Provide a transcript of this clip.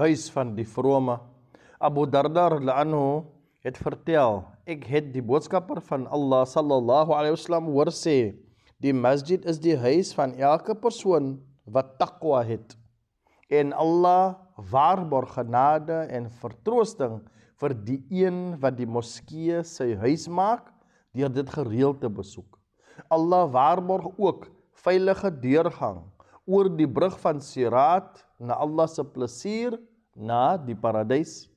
huis van die vrome. Abu Darda anhu het vertel, ek het die boodskapper van Allah sallallahu alaihi wasallam hoor sê, die masjid is die huis van elke persoon wat takwa het. En Allah waarborg genade en vertroosting vir die een wat die moskee sy huis maak deur dit gereeld te besoek. Allah waarborg ook veilige deurgang oor die brug van Sirat na Allah se plesier na die paradys.